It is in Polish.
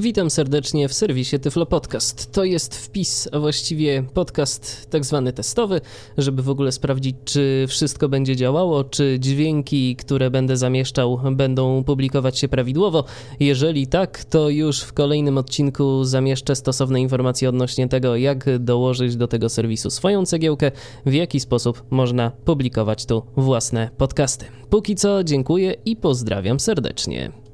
Witam serdecznie w serwisie Tyflo Podcast. To jest wpis, a właściwie podcast tak zwany testowy, żeby w ogóle sprawdzić, czy wszystko będzie działało, czy dźwięki, które będę zamieszczał, będą publikować się prawidłowo. Jeżeli tak, to już w kolejnym odcinku zamieszczę stosowne informacje odnośnie tego, jak dołożyć do tego serwisu swoją cegiełkę, w jaki sposób można publikować tu własne podcasty. Póki co dziękuję i pozdrawiam serdecznie.